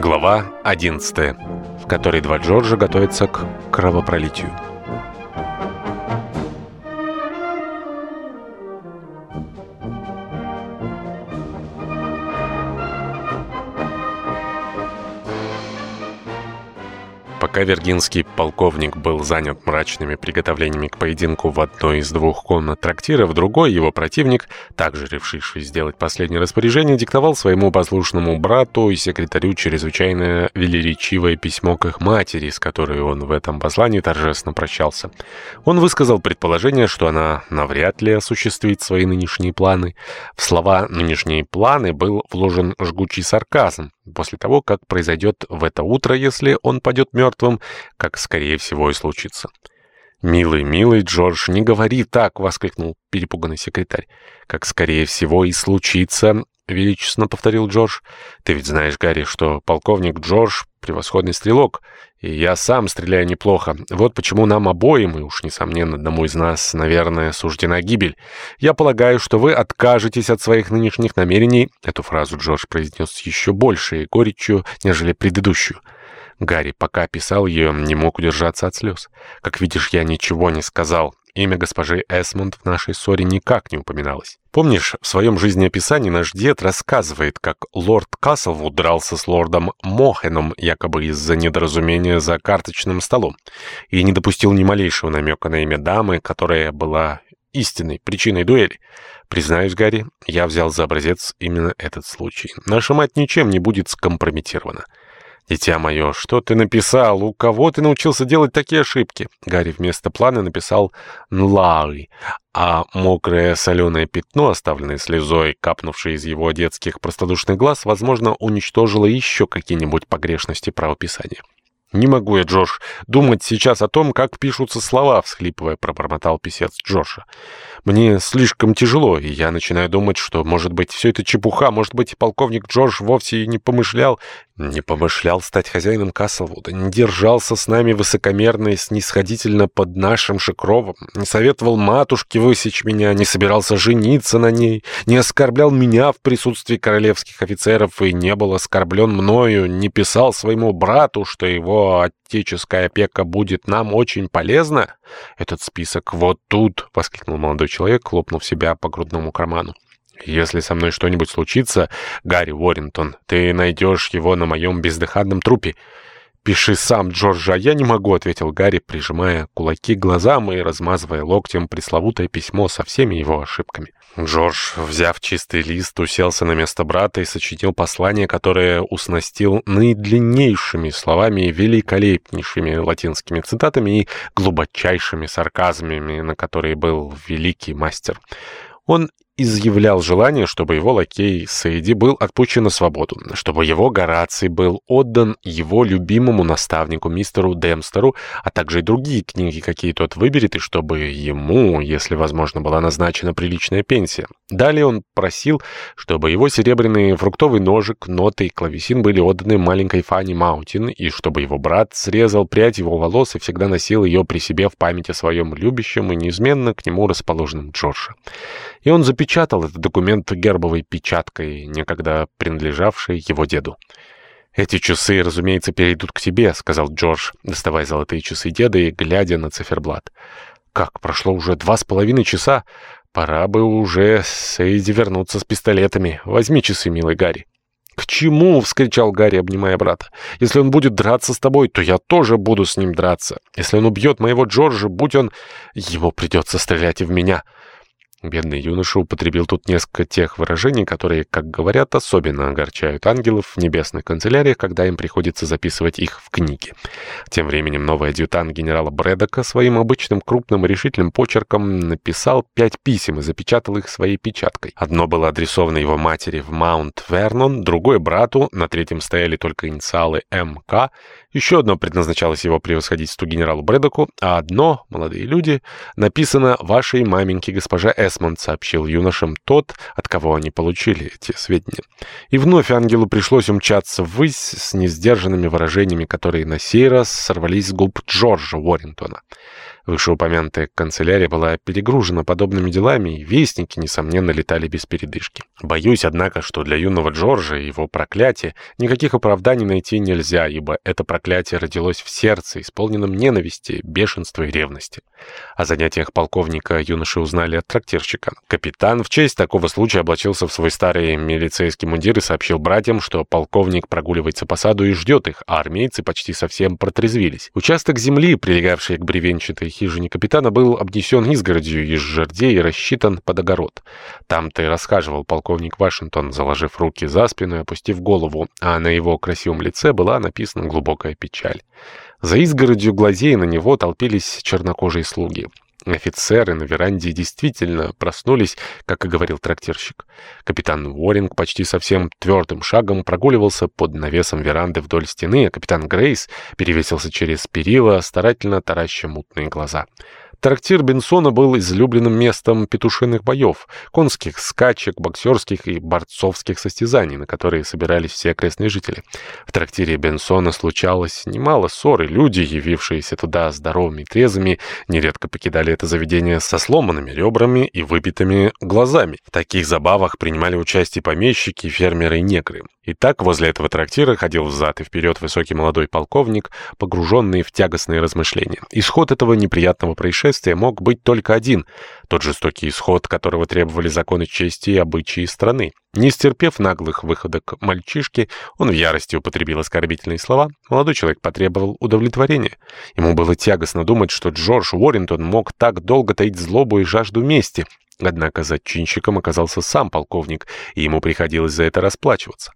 Глава 11, в которой два Джорджа готовятся к кровопролитию. Пока вергинский полковник был занят мрачными приготовлениями к поединку в одной из двух комнат трактира, в другой его противник, также решивший сделать последнее распоряжение, диктовал своему послушному брату и секретарю чрезвычайно велеречивое письмо к их матери, с которой он в этом послании торжественно прощался. Он высказал предположение, что она навряд ли осуществит свои нынешние планы. В слова «нынешние планы» был вложен жгучий сарказм, после того, как произойдет в это утро, если он падет мертвым, как, скорее всего, и случится. «Милый, милый Джордж, не говори так!» — воскликнул перепуганный секретарь. «Как, скорее всего, и случится!» — величественно повторил Джордж. «Ты ведь знаешь, Гарри, что полковник Джордж — превосходный стрелок, и я сам стреляю неплохо. Вот почему нам обоим, и уж, несомненно, одному из нас, наверное, суждена гибель. Я полагаю, что вы откажетесь от своих нынешних намерений». Эту фразу Джордж произнес еще большей горечью, нежели предыдущую. Гарри, пока писал ее, не мог удержаться от слез. «Как видишь, я ничего не сказал. Имя госпожи Эсмонд в нашей ссоре никак не упоминалось. Помнишь, в своем жизнеописании наш дед рассказывает, как лорд Каслвуд дрался с лордом Мохеном якобы из-за недоразумения за карточным столом и не допустил ни малейшего намека на имя дамы, которая была истинной причиной дуэли. Признаюсь, Гарри, я взял за образец именно этот случай. Наша мать ничем не будет скомпрометирована. «Дитя мое, что ты написал? У кого ты научился делать такие ошибки?» Гарри вместо плана написал «нлаи», а мокрое соленое пятно, оставленное слезой, капнувшее из его детских простодушных глаз, возможно, уничтожило еще какие-нибудь погрешности правописания. «Не могу я, Джордж, думать сейчас о том, как пишутся слова», — всхлипывая, пробормотал писец Джорджа. «Мне слишком тяжело, и я начинаю думать, что, может быть, все это чепуха, может быть, полковник Джордж вовсе и не помышлял, не помышлял стать хозяином Каслвуда, не держался с нами высокомерно и снисходительно под нашим шекровом, не советовал матушке высечь меня, не собирался жениться на ней, не оскорблял меня в присутствии королевских офицеров и не был оскорблен мною, не писал своему брату, что его отеческая опека будет нам очень полезна. Этот список вот тут, — воскликнул молодой человек, хлопнув себя по грудному карману. Если со мной что-нибудь случится, Гарри Уоррингтон, ты найдешь его на моем бездыханном трупе. «Пиши сам, Джорджа, я не могу», — ответил Гарри, прижимая кулаки к глазам и размазывая локтем пресловутое письмо со всеми его ошибками. Джордж, взяв чистый лист, уселся на место брата и сочинил послание, которое уснастил наидлиннейшими словами, великолепнейшими латинскими цитатами и глубочайшими сарказмами, на которые был великий мастер. Он изъявлял желание, чтобы его лакей Сейди был отпущен на свободу, чтобы его Гораций был отдан его любимому наставнику мистеру Демстеру, а также и другие книги, какие тот выберет, и чтобы ему, если возможно, была назначена приличная пенсия. Далее он просил, чтобы его серебряный фруктовый ножик, ноты и клавесин были отданы маленькой Фанни Маутин, и чтобы его брат срезал прядь его волос и всегда носил ее при себе в память о своем любящем и неизменно к нему расположенном Джорджа. И он запечатлел запечатал этот документ гербовой печаткой, некогда принадлежавшей его деду. «Эти часы, разумеется, перейдут к тебе», — сказал Джордж, доставая золотые часы деда и глядя на циферблат. «Как, прошло уже два с половиной часа? Пора бы уже Сейди вернуться с пистолетами. Возьми часы, милый Гарри». «К чему?» — вскричал Гарри, обнимая брата. «Если он будет драться с тобой, то я тоже буду с ним драться. Если он убьет моего Джорджа, будь он... Ему придется стрелять и в меня». Бедный юноша употребил тут несколько тех выражений, которые, как говорят, особенно огорчают ангелов в небесных канцеляриях, когда им приходится записывать их в книги. Тем временем новый адъютант генерала Брэдока своим обычным крупным решительным почерком написал пять писем и запечатал их своей печаткой. Одно было адресовано его матери в Маунт-Вернон, другое — брату, на третьем стояли только инициалы МК, еще одно предназначалось его превосходительству генералу Брэдоку, а одно, молодые люди, написано «Вашей маменьке госпожа Эсмонд», сообщил юношам тот, от кого они получили эти сведения. И вновь ангелу пришлось умчаться ввысь с несдержанными выражениями, которые на сей раз сорвались с губ Джорджа Уоррингтона. Вышеупомянутая канцелярия была перегружена подобными делами, и вестники, несомненно, летали без передышки. Боюсь, однако, что для юного Джорджа и его проклятия никаких оправданий найти нельзя, ибо это проклятие родилось в сердце, исполненном ненависти, бешенства и ревности. О занятиях полковника юноши узнали от трактирщика. Капитан в честь такого случая облачился в свой старый милицейский мундир и сообщил братьям, что полковник прогуливается по саду и ждет их, а армейцы почти совсем протрезвились. Участок земли, прилегавший к бревенчатой хижине капитана, был обнесен изгородью из жердей и рассчитан под огород. Там-то и расхаживал полковник Вашингтон, заложив руки за спину и опустив голову, а на его красивом лице была написана глубокая печаль. За изгородью глазей на него толпились чернокожие слуги. Офицеры на веранде действительно проснулись, как и говорил трактирщик. Капитан Уоринг почти совсем твердым шагом прогуливался под навесом веранды вдоль стены, а капитан Грейс перевесился через перила, старательно тараща мутные глаза. Трактир Бенсона был излюбленным местом петушиных боев, конских скачек, боксерских и борцовских состязаний, на которые собирались все окрестные жители. В трактире Бенсона случалось немало ссор, и люди, явившиеся туда здоровыми и трезвыми, нередко покидали это заведение со сломанными ребрами и выбитыми глазами. В таких забавах принимали участие помещики, фермеры и негры. И так возле этого трактира ходил взад и вперед высокий молодой полковник, погруженный в тягостные размышления. Исход этого неприятного происшествия мог быть только один, тот жестокий исход, которого требовали законы чести и обычаи страны. Не стерпев наглых выходок мальчишки, он в ярости употребил оскорбительные слова. Молодой человек потребовал удовлетворения. Ему было тягостно думать, что Джордж Уоррингтон мог так долго таить злобу и жажду мести. Однако зачинщиком оказался сам полковник, и ему приходилось за это расплачиваться.